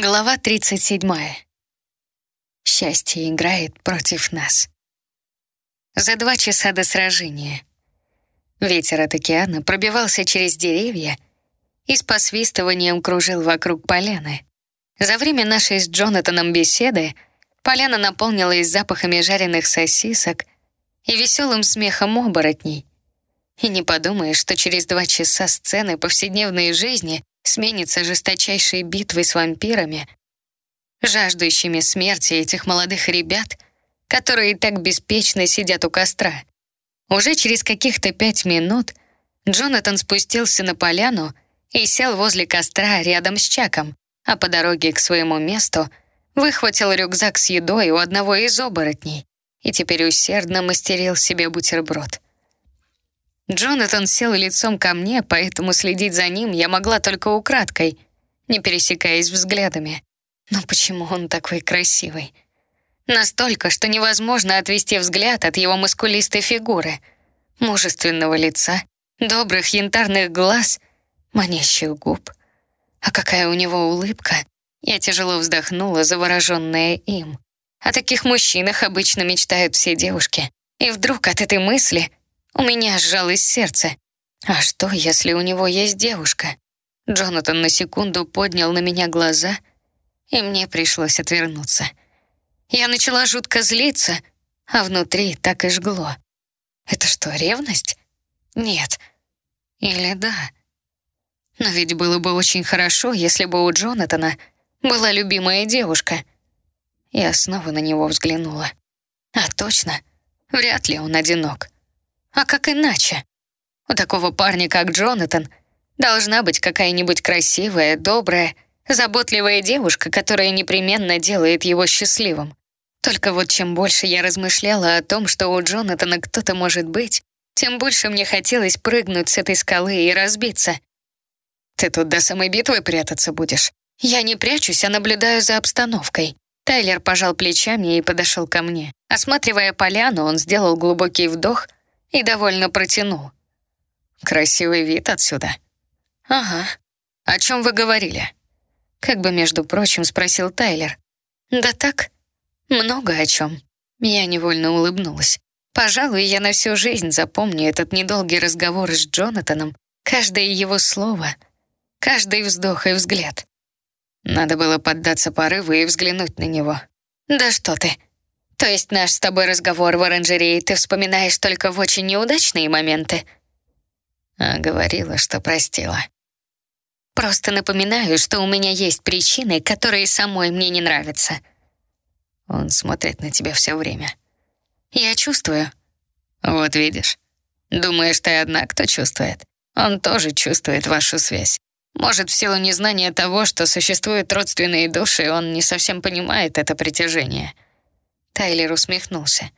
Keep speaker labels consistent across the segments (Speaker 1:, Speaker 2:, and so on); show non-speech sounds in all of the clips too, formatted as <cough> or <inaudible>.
Speaker 1: Глава 37. Счастье играет против нас. За два часа до сражения. Ветер от океана пробивался через деревья и с посвистыванием кружил вокруг поляны. За время нашей с Джонатаном беседы поляна наполнилась запахами жареных сосисок и веселым смехом оборотней. И не подумаешь, что через два часа сцены повседневной жизни сменится жесточайшей битвой с вампирами, жаждущими смерти этих молодых ребят, которые так беспечно сидят у костра. Уже через каких-то пять минут Джонатан спустился на поляну и сел возле костра рядом с Чаком, а по дороге к своему месту выхватил рюкзак с едой у одного из оборотней и теперь усердно мастерил себе бутерброд. Джонатан сел лицом ко мне, поэтому следить за ним я могла только украдкой, не пересекаясь взглядами. Но почему он такой красивый? Настолько, что невозможно отвести взгляд от его мускулистой фигуры, мужественного лица, добрых янтарных глаз, манящих губ. А какая у него улыбка! Я тяжело вздохнула, завороженная им. О таких мужчинах обычно мечтают все девушки. И вдруг от этой мысли у меня сжалось сердце. А что, если у него есть девушка? Джонатан на секунду поднял на меня глаза, и мне пришлось отвернуться. Я начала жутко злиться, а внутри так и жгло. Это что, ревность? Нет. Или да? Но ведь было бы очень хорошо, если бы у Джонатана была любимая девушка. Я снова на него взглянула. А точно, вряд ли он одинок. А как иначе? У такого парня, как Джонатан, должна быть какая-нибудь красивая, добрая, заботливая девушка, которая непременно делает его счастливым. Только вот чем больше я размышляла о том, что у Джонатана кто-то может быть, тем больше мне хотелось прыгнуть с этой скалы и разбиться. «Ты тут до самой битвы прятаться будешь?» «Я не прячусь, а наблюдаю за обстановкой». Тайлер пожал плечами и подошел ко мне. Осматривая поляну, он сделал глубокий вдох — и довольно протянул. «Красивый вид отсюда». «Ага. О чем вы говорили?» Как бы, между прочим, спросил Тайлер. «Да так, много о чем». Я невольно улыбнулась. Пожалуй, я на всю жизнь запомню этот недолгий разговор с Джонатаном, каждое его слово, каждый вздох и взгляд. Надо было поддаться порыву и взглянуть на него. «Да что ты!» То есть наш с тобой разговор в оранжерее ты вспоминаешь только в очень неудачные моменты? А говорила, что простила. Просто напоминаю, что у меня есть причины, которые самой мне не нравятся. Он смотрит на тебя все время. Я чувствую. Вот видишь. Думаешь, ты одна, кто чувствует? Он тоже чувствует вашу связь. Может, в силу незнания того, что существуют родственные души, он не совсем понимает это притяжение — Тайлер усмехнулся.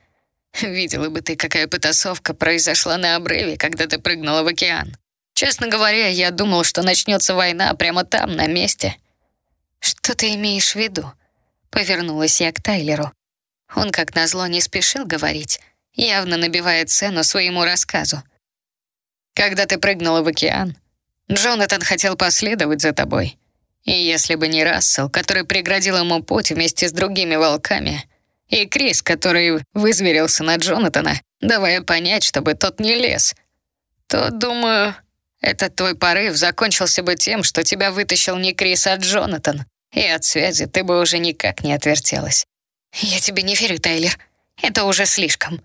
Speaker 1: «Видела бы ты, какая потасовка произошла на обрыве, когда ты прыгнула в океан. Честно говоря, я думал, что начнется война прямо там, на месте». «Что ты имеешь в виду?» Повернулась я к Тайлеру. Он, как назло, не спешил говорить, явно набивая цену своему рассказу. «Когда ты прыгнула в океан, Джонатан хотел последовать за тобой. И если бы не Рассел, который преградил ему путь вместе с другими волками, и Крис, который вызверился на Джонатана, давая понять, чтобы тот не лез, то, думаю, этот твой порыв закончился бы тем, что тебя вытащил не Крис, а Джонатан, и от связи ты бы уже никак не отвертелась. Я тебе не верю, Тайлер. Это уже слишком.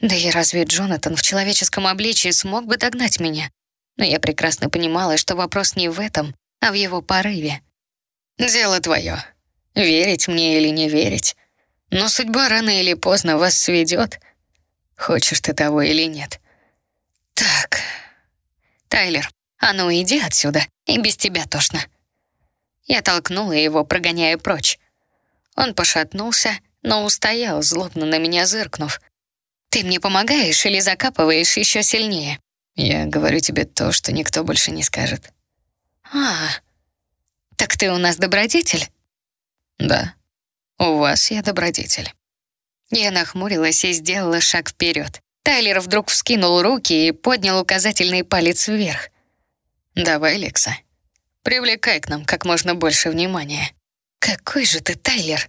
Speaker 1: Да и разве Джонатан в человеческом обличии смог бы догнать меня? Но я прекрасно понимала, что вопрос не в этом, а в его порыве. Дело твое. Верить мне или не верить. Но судьба рано или поздно вас сведет, хочешь ты того или нет. Так, Тайлер, а ну иди отсюда, и без тебя тошно. Я толкнула его, прогоняя прочь. Он пошатнулся, но устоял, злобно на меня зыркнув. «Ты мне помогаешь или закапываешь еще сильнее?» «Я говорю тебе то, что никто больше не скажет». «А, так ты у нас добродетель?» «Да». У вас я добродетель». Я нахмурилась и сделала шаг вперед. Тайлер вдруг вскинул руки и поднял указательный палец вверх. «Давай, Лекса, привлекай к нам как можно больше внимания». «Какой же ты, Тайлер,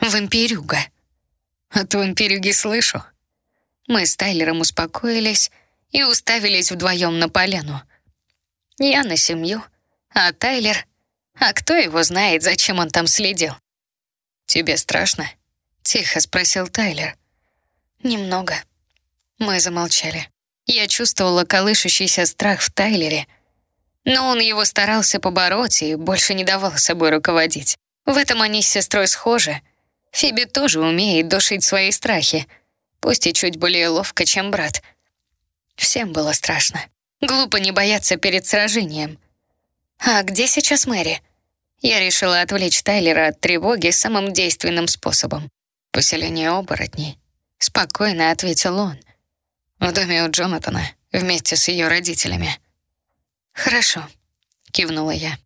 Speaker 1: вампирюга!» «От вампирюги слышу». Мы с Тайлером успокоились и уставились вдвоем на поляну. Я на семью, а Тайлер... А кто его знает, зачем он там следил? «Тебе страшно?» — тихо спросил Тайлер. «Немного». Мы замолчали. Я чувствовала колышущийся страх в Тайлере, но он его старался побороть и больше не давал собой руководить. В этом они с сестрой схожи. Фиби тоже умеет душить свои страхи, пусть и чуть более ловко, чем брат. Всем было страшно. Глупо не бояться перед сражением. «А где сейчас Мэри?» Я решила отвлечь Тайлера от тревоги самым действенным способом. «Поселение оборотней», — спокойно ответил он. «В доме у Джонатана, вместе с ее родителями». «Хорошо», — кивнула я.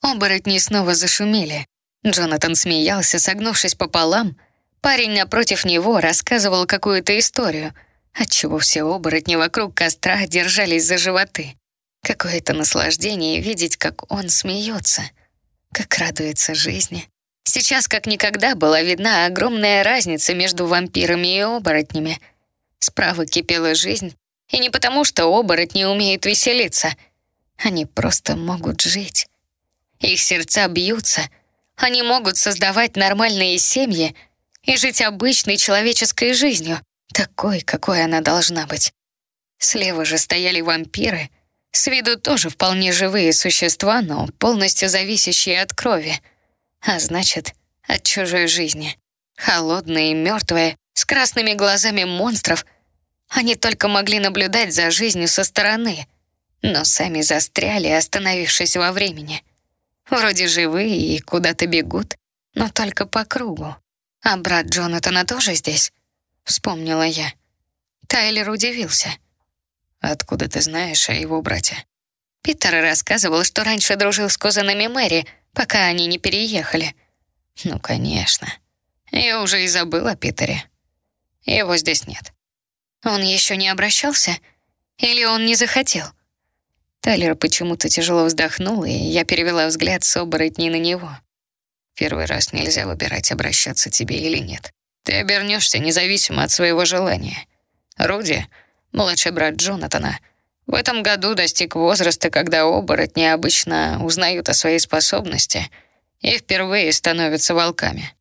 Speaker 1: Оборотни снова зашумели. Джонатан смеялся, согнувшись пополам. Парень напротив него рассказывал какую-то историю, отчего все оборотни вокруг костра держались за животы. Какое-то наслаждение видеть, как он смеется, как радуется жизни. Сейчас как никогда была видна огромная разница между вампирами и оборотнями. Справа кипела жизнь, и не потому, что оборотни умеют веселиться. Они просто могут жить. Их сердца бьются — они могут создавать нормальные семьи и жить обычной человеческой жизнью, такой, какой она должна быть. Слева же стояли вампиры, с виду тоже вполне живые существа, но полностью зависящие от крови, а значит, от чужой жизни. Холодные мертвые, с красными глазами монстров, они только могли наблюдать за жизнью со стороны, но сами застряли, остановившись во времени. Вроде живые и куда-то бегут, но только по кругу. А брат Джонатана тоже здесь? Вспомнила я. Тайлер удивился. «Откуда ты знаешь о его брате?» Питер рассказывал, что раньше дружил с кузенами Мэри, пока они не переехали. «Ну, конечно. Я уже и забыл о Питере. Его здесь нет». «Он еще не обращался? Или он не захотел?» Тайлер почему-то тяжело вздохнул, и я перевела взгляд с оборотней на него. Первый раз нельзя выбирать, обращаться тебе или нет. Ты обернешься независимо от своего желания. Руди, младший брат Джонатана, в этом году достиг возраста, когда оборотни обычно узнают о своей способности и впервые становятся волками.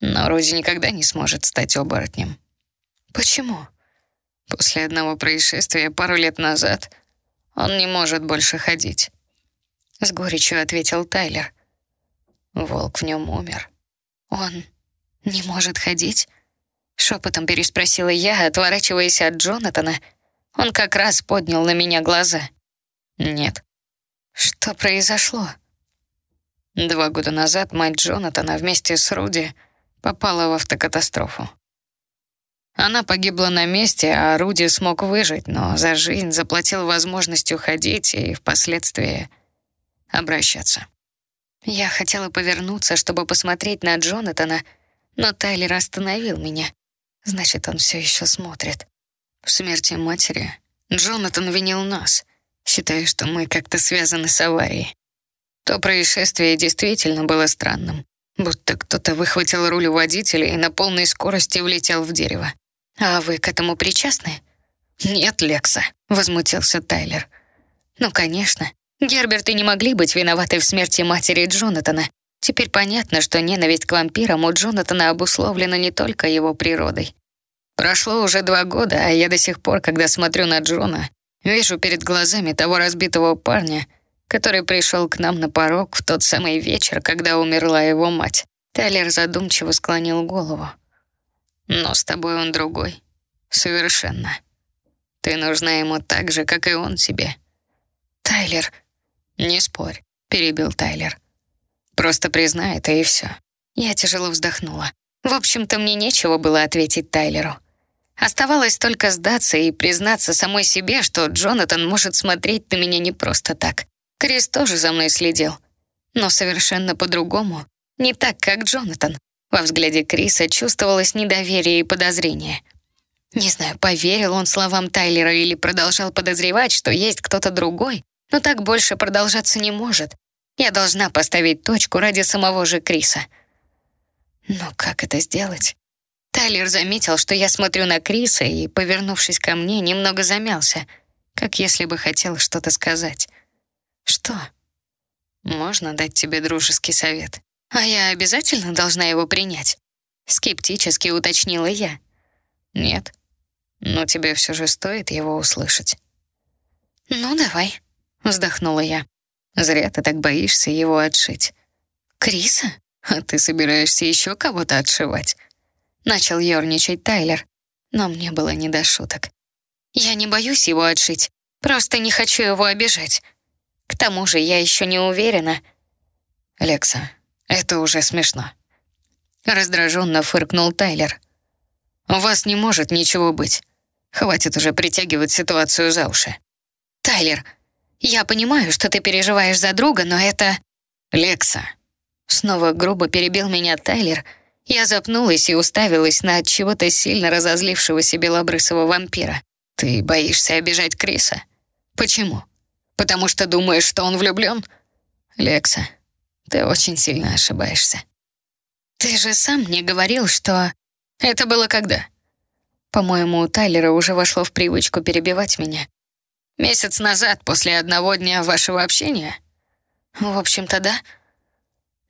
Speaker 1: Но Руди никогда не сможет стать оборотнем. Почему? После одного происшествия пару лет назад — он не может больше ходить. С горечью ответил Тайлер. Волк в нем умер. Он не может ходить? Шепотом переспросила я, отворачиваясь от Джонатана. Он как раз поднял на меня глаза. Нет. Что произошло? Два года назад мать Джонатана вместе с Руди попала в автокатастрофу. Она погибла на месте, а Руди смог выжить, но за жизнь заплатил возможностью ходить и впоследствии обращаться. Я хотела повернуться, чтобы посмотреть на Джонатана, но Тайлер остановил меня. Значит, он все еще смотрит. В смерти матери Джонатан винил нас, считая, что мы как-то связаны с аварией. То происшествие действительно было странным, будто кто-то выхватил руль у водителя и на полной скорости влетел в дерево. «А вы к этому причастны?» «Нет, Лекса», — возмутился Тайлер. «Ну, конечно. Герберт и не могли быть виноваты в смерти матери Джонатана. Теперь понятно, что ненависть к вампирам у Джонатана обусловлена не только его природой. Прошло уже два года, а я до сих пор, когда смотрю на Джона, вижу перед глазами того разбитого парня, который пришел к нам на порог в тот самый вечер, когда умерла его мать. Тайлер задумчиво склонил голову. Но с тобой он другой. Совершенно. Ты нужна ему так же, как и он тебе. Тайлер. Не спорь, перебил Тайлер. Просто признай это и все. Я тяжело вздохнула. В общем-то, мне нечего было ответить Тайлеру. Оставалось только сдаться и признаться самой себе, что Джонатан может смотреть на меня не просто так. Крис тоже за мной следил. Но совершенно по-другому. Не так, как Джонатан. Во взгляде Криса чувствовалось недоверие и подозрение. Не знаю, поверил он словам Тайлера или продолжал подозревать, что есть кто-то другой, но так больше продолжаться не может. Я должна поставить точку ради самого же Криса. Но как это сделать? Тайлер заметил, что я смотрю на Криса и, повернувшись ко мне, немного замялся, как если бы хотел что-то сказать. Что? Можно дать тебе дружеский совет? А я обязательно должна его принять? Скептически уточнила я. Нет. Но тебе все же стоит его услышать. Ну, давай, вздохнула я. Зря ты так боишься его отшить. Криса? А ты собираешься еще кого-то отшивать? Начал ерничать Тайлер, но мне было не до шуток. Я не боюсь его отшить, просто не хочу его обижать. К тому же я еще не уверена. Лекса, это уже смешно. Раздраженно фыркнул Тайлер. У вас не может ничего быть. Хватит уже притягивать ситуацию за уши. Тайлер, я понимаю, что ты переживаешь за друга, но это... Лекса. Снова грубо перебил меня Тайлер. Я запнулась и уставилась на чего-то сильно разозлившегося белобрысого вампира. Ты боишься обижать Криса? Почему? Потому что думаешь, что он влюблен? Лекса, ты очень сильно ошибаешься. Ты же сам мне говорил, что... Это было когда? По-моему, у Тайлера уже вошло в привычку перебивать меня. Месяц назад, после одного дня вашего общения? В общем-то, да.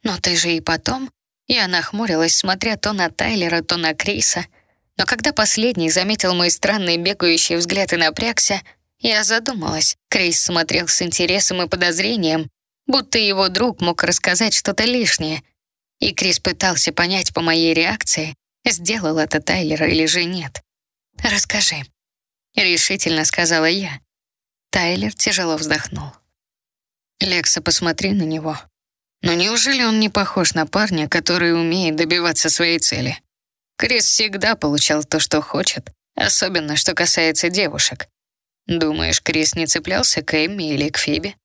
Speaker 1: Но ты же и потом... Я нахмурилась, смотря то на Тайлера, то на Криса. Но когда последний заметил мой странный бегающий взгляд и напрягся, я задумалась. Крис смотрел с интересом и подозрением, будто его друг мог рассказать что-то лишнее. И Крис пытался понять по моей реакции, сделал это Тайлер или же нет. «Расскажи», — решительно сказала я. Тайлер тяжело вздохнул. «Лекса, посмотри на него. Но неужели он не похож на парня, который умеет добиваться своей цели? Крис всегда получал то, что хочет, особенно что касается девушек. Думаешь, Крис не цеплялся к Эмми или к Фибе?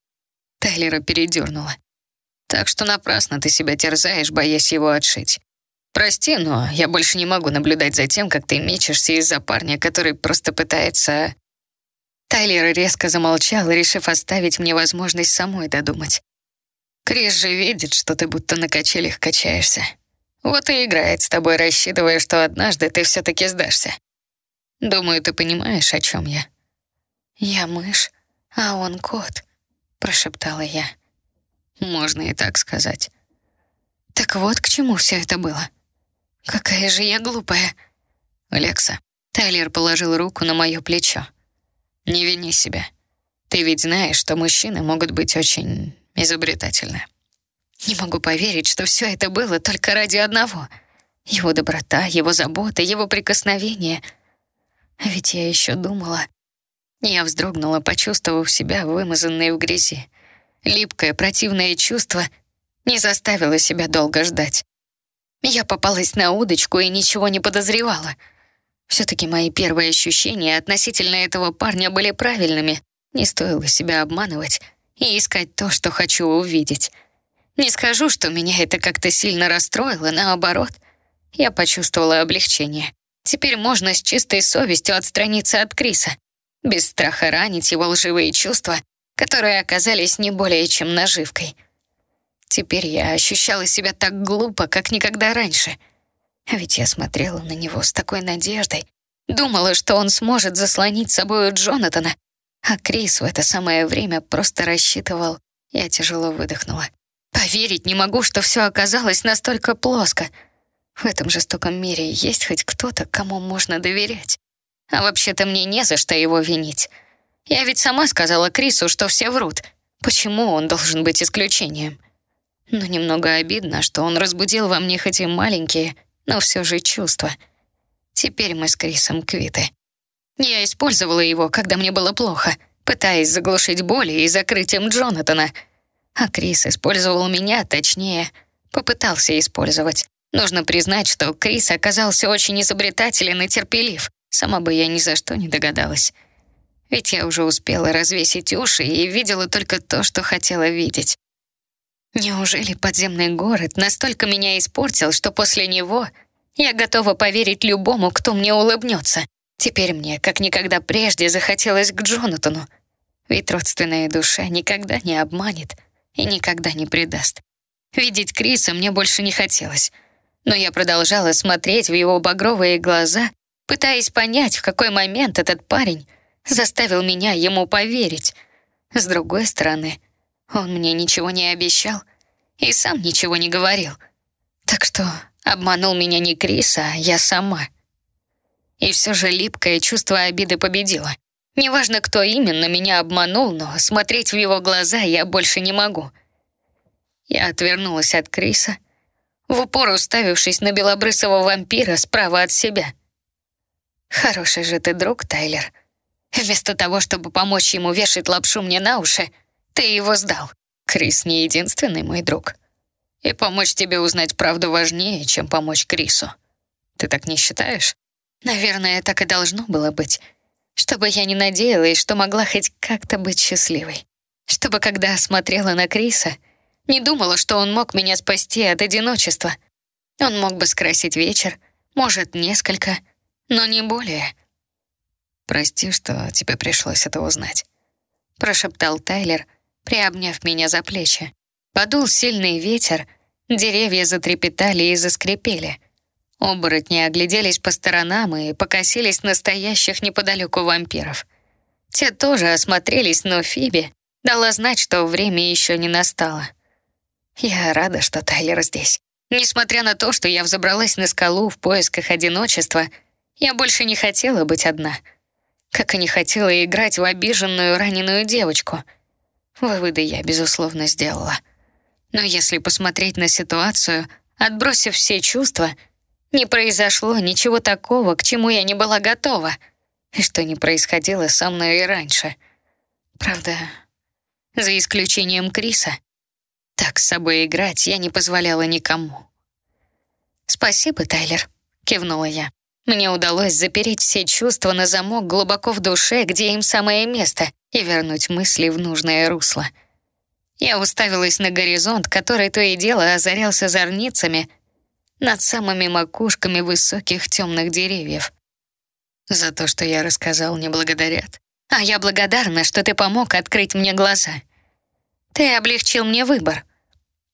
Speaker 1: Тайлера передернула. Так что напрасно ты себя терзаешь, боясь его отшить. Прости, но я больше не могу наблюдать за тем, как ты мечешься из-за парня, который просто пытается... Тайлер резко замолчал, решив оставить мне возможность самой додумать. Крис же видит, что ты будто на качелях качаешься. Вот и играет с тобой, рассчитывая, что однажды ты все-таки сдашься. Думаю, ты понимаешь, о чем я. «Я мышь, а он кот», — прошептала я. «Можно и так сказать». «Так вот к чему все это было. Какая же я глупая». «Лекса», — Тайлер положил руку на мое плечо. «Не вини себя. Ты ведь знаешь, что мужчины могут быть очень изобретательны». Не могу поверить, что все это было только ради одного. Его доброта, его забота, его прикосновение. Ведь я еще думала, я вздрогнула, почувствовав себя вымазанной в грязи. Липкое, противное чувство не заставило себя долго ждать. Я попалась на удочку и ничего не подозревала. Все-таки мои первые ощущения относительно этого парня были правильными. Не стоило себя обманывать и искать то, что хочу увидеть. Не скажу, что меня это как-то сильно расстроило, наоборот. Я почувствовала облегчение. Теперь можно с чистой совестью отстраниться от Криса без страха ранить его лживые чувства, которые оказались не более чем наживкой. Теперь я ощущала себя так глупо, как никогда раньше. Ведь я смотрела на него с такой надеждой, думала, что он сможет заслонить собою Джонатана, а Крис в это самое время просто рассчитывал. Я тяжело выдохнула. Поверить не могу, что все оказалось настолько плоско. В этом жестоком мире есть хоть кто-то, кому можно доверять. А вообще-то мне не за что его винить. Я ведь сама сказала Крису, что все врут. Почему он должен быть исключением? Но немного обидно, что он разбудил во мне хоть и маленькие, но все же чувства. Теперь мы с Крисом квиты. Я использовала его, когда мне было плохо, пытаясь заглушить боли и закрыть им Джонатана. А Крис использовал меня, точнее, попытался использовать. Нужно признать, что Крис оказался очень изобретателен и терпелив. Сама бы я ни за что не догадалась. Ведь я уже успела развесить уши и видела только то, что хотела видеть. Неужели подземный город настолько меня испортил, что после него я готова поверить любому, кто мне улыбнется? Теперь мне, как никогда прежде, захотелось к Джонатану. Ведь родственная душа никогда не обманет. и никогда не предаст. Видеть Криса мне больше не хотелось, но я продолжала смотреть в его багровые глаза, пытаясь понять, в какой момент этот парень заставил меня ему поверить. С другой стороны, он мне ничего не обещал и сам ничего не говорил. Так что обманул меня не Крис, а я сама. И все же липкое чувство обиды победило. Неважно, кто именно меня обманул, но смотреть в его глаза я больше не могу. Я отвернулась от Криса, в упор уставившись на белобрысого вампира справа от себя. «Хороший же ты друг, Тайлер. Вместо того, чтобы помочь ему вешать лапшу мне на уши, ты его сдал. Крис не единственный мой друг. И помочь тебе узнать правду важнее, чем помочь Крису. Ты так не считаешь? Наверное, так и должно было быть. Чтобы я не надеялась, что могла хоть как-то быть счастливой. Чтобы, когда смотрела на Криса, не думала, что он мог меня спасти от одиночества. Он мог бы скрасить вечер, может, несколько, но не более.
Speaker 2: «Прости, что тебе пришлось это узнать», —
Speaker 1: прошептал Тайлер, приобняв меня за плечи. Подул сильный ветер, деревья затрепетали и заскрипели. Оборотни огляделись по сторонам и покосились настоящих неподалеку вампиров. Те тоже осмотрелись, но Фиби дала знать, что время еще не настало. Я рада, что Тайлер здесь. Несмотря на то, что я взобралась на скалу в поисках одиночества, я больше не хотела быть одна — как и не хотела играть в обиженную раненую девочку. Выводы я, безусловно, сделала. Но если посмотреть на ситуацию, отбросив все чувства, не произошло ничего такого, к чему я не была готова, и что не происходило со мной и раньше. Правда, за исключением Криса, так с собой играть я не позволяла никому. «Спасибо, Тайлер», — кивнула я. Мне удалось запереть все чувства на замок глубоко в душе, где им самое место, и вернуть мысли в нужное русло. Я уставилась на горизонт, который то и дело озарялся зорницами над самыми макушками высоких темных деревьев.
Speaker 2: За то, что я рассказал, не благодарят.
Speaker 1: А я благодарна, что ты помог открыть мне глаза. Ты облегчил мне выбор.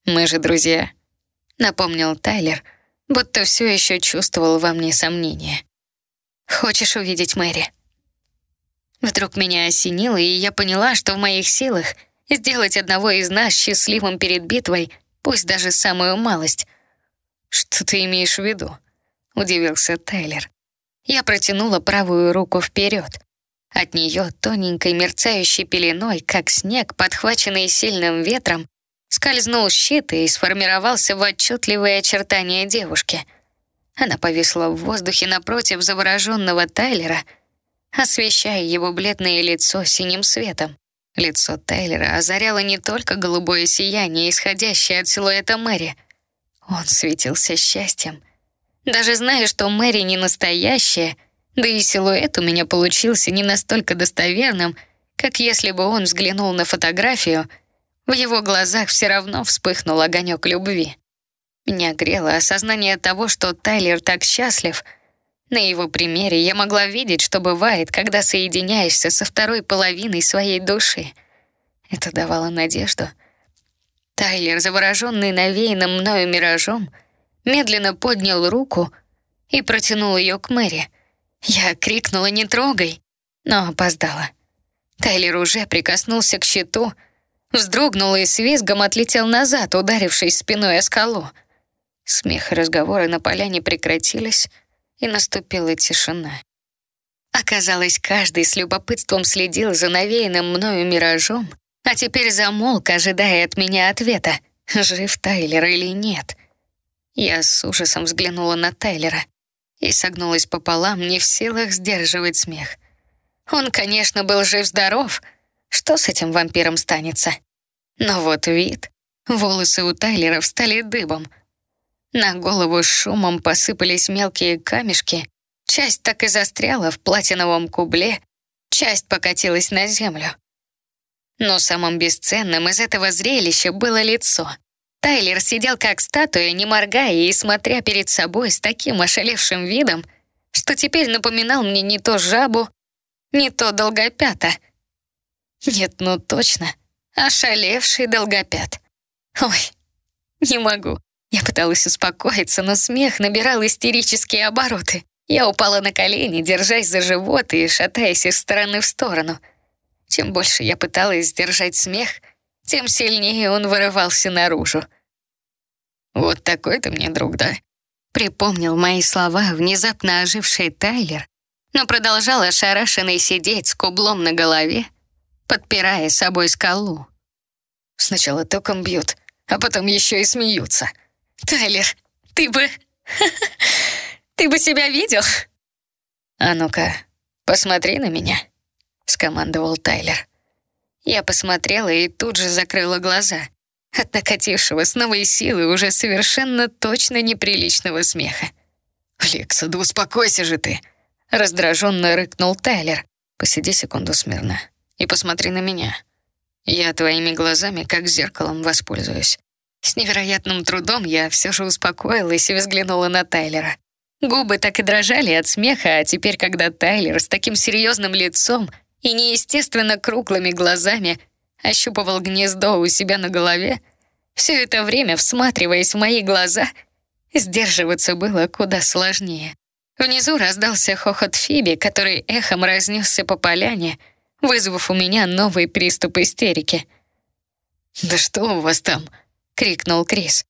Speaker 2: Мы же друзья,
Speaker 1: напомнил Тайлер, — будто все еще чувствовал во мне сомнения. «Хочешь увидеть Мэри?» Вдруг меня осенило, и я поняла, что в моих силах сделать одного из нас счастливым перед битвой, пусть даже самую малость.
Speaker 2: «Что ты имеешь в виду?» — удивился Тайлер.
Speaker 1: Я протянула правую руку вперед. От нее тоненькой мерцающей пеленой, как снег, подхваченный сильным ветром, Скользнул щит и сформировался в отчетливые очертания девушки. Она повисла в воздухе напротив завороженного Тайлера, освещая его бледное лицо синим светом. Лицо Тайлера озаряло не только голубое сияние, исходящее от силуэта Мэри. Он светился счастьем. Даже зная, что Мэри не настоящая, да и силуэт у меня получился не настолько достоверным, как если бы он взглянул на фотографию — в его глазах все равно вспыхнул огонек любви. Меня грело осознание того, что Тайлер так счастлив. На его примере я могла видеть, что бывает, когда соединяешься со второй половиной своей души. Это давало надежду. Тайлер, завороженный навеянным мною миражом, медленно поднял руку и протянул ее к Мэри. Я крикнула «Не трогай!», но опоздала. Тайлер уже прикоснулся к щиту, Вздрогнул и с визгом отлетел назад, ударившись спиной о скалу. Смех и разговоры на поляне прекратились, и наступила тишина. Оказалось, каждый с любопытством следил за навеянным мною миражом, а теперь замолк, ожидая от меня ответа, жив Тайлер или нет. Я с ужасом взглянула на Тайлера и согнулась пополам, не в силах сдерживать смех. Он, конечно, был жив-здоров. Что с этим вампиром станется? Но вот вид. Волосы у Тайлера встали дыбом. На голову шумом посыпались мелкие камешки. Часть так и застряла в платиновом кубле, часть покатилась на землю. Но самым бесценным из этого зрелища было лицо. Тайлер сидел как статуя, не моргая и смотря перед собой с таким ошалевшим видом, что теперь напоминал мне не то жабу, не то долгопята. Нет, ну точно — ошалевший долгопят. Ой, не могу. Я пыталась успокоиться, но смех набирал истерические обороты. Я упала на колени, держась за живот и шатаясь из стороны в сторону. Чем больше я пыталась сдержать смех, тем сильнее он вырывался наружу. «Вот такой ты мне друг, да?» Припомнил мои слова внезапно оживший Тайлер, но продолжал ошарашенный сидеть с кублом на голове, подпирая собой скалу. Сначала током бьют, а потом еще и смеются. «Тайлер, ты бы... <laughs> ты бы себя видел?» «А ну-ка, посмотри на меня», — скомандовал Тайлер. Я посмотрела и тут же закрыла глаза от накатившего с новой силы уже совершенно точно неприличного смеха. «Лекса, да успокойся же ты!» Раздраженно рыкнул Тайлер. «Посиди секунду смирно и посмотри на меня. Я твоими глазами как зеркалом воспользуюсь». С невероятным трудом я все же успокоилась и взглянула на Тайлера. Губы так и дрожали от смеха, а теперь, когда Тайлер с таким серьезным лицом и неестественно круглыми глазами ощупывал гнездо у себя на голове, все это время, всматриваясь в мои глаза, сдерживаться было куда сложнее. Внизу раздался хохот Фиби, который эхом разнесся по поляне, вызвав у меня новый приступ истерики. «Да что у вас там?» — крикнул Крис.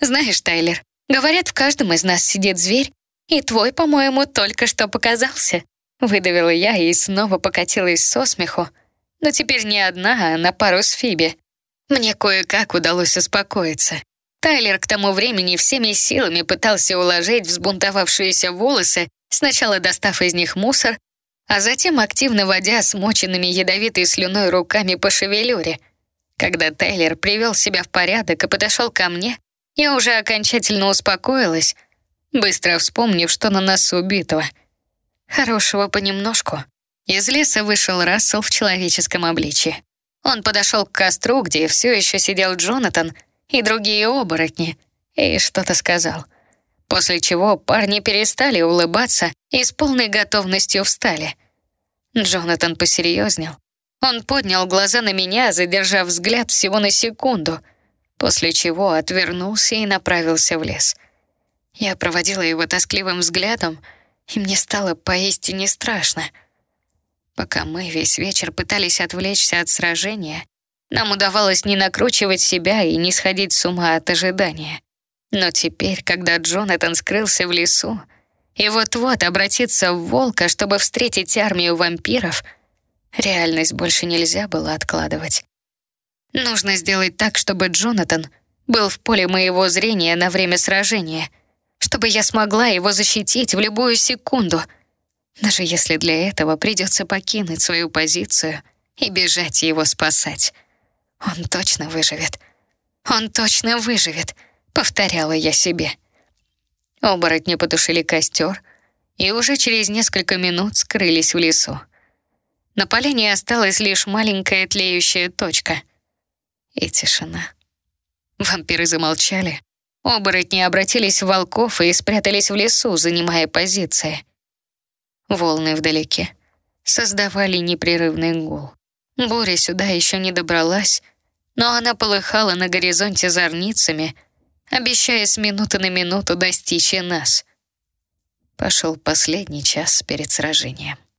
Speaker 1: «Знаешь, Тайлер, говорят, в каждом из нас сидит зверь, и твой, по-моему, только что показался». Выдавила я и снова покатилась со смеху, но теперь не одна, а на пару с Фиби. Мне кое-как удалось успокоиться. Тайлер к тому времени всеми силами пытался уложить взбунтовавшиеся волосы, сначала достав из них мусор, а затем активно водя смоченными ядовитой слюной руками по шевелюре — когда Тайлер привел себя в порядок и подошел ко мне, я уже окончательно успокоилась, быстро вспомнив, что на нас убитого. Хорошего понемножку. Из леса вышел Рассел в человеческом обличье. Он подошел к костру, где все еще сидел Джонатан и другие оборотни, и что-то сказал. После чего парни перестали улыбаться и с полной готовностью встали. Джонатан посерьезнел, он поднял глаза на меня, задержав взгляд всего на секунду, после чего отвернулся и направился в лес. Я проводила его тоскливым взглядом, и мне стало поистине страшно. Пока мы весь вечер пытались отвлечься от сражения, нам удавалось не накручивать себя и не сходить с ума от ожидания. Но теперь, когда Джонатан скрылся в лесу и вот-вот обратится в волка, чтобы встретить армию вампиров — Реальность больше нельзя было откладывать. Нужно сделать так, чтобы Джонатан был в поле моего зрения на время сражения, чтобы я смогла его защитить в любую секунду, даже если для этого придется покинуть свою позицию и бежать его спасать. Он точно выживет. Он точно выживет, повторяла я себе. Оборотни потушили костер и уже через несколько минут скрылись в лесу. На поляне осталась лишь маленькая тлеющая точка. И тишина. Вампиры замолчали. Оборотни обратились в волков и спрятались в лесу, занимая позиции. Волны вдалеке создавали непрерывный гул. Буря сюда еще не добралась, но она полыхала на горизонте зорницами, обещая с минуты на минуту достичь и нас. Пошел последний час перед сражением.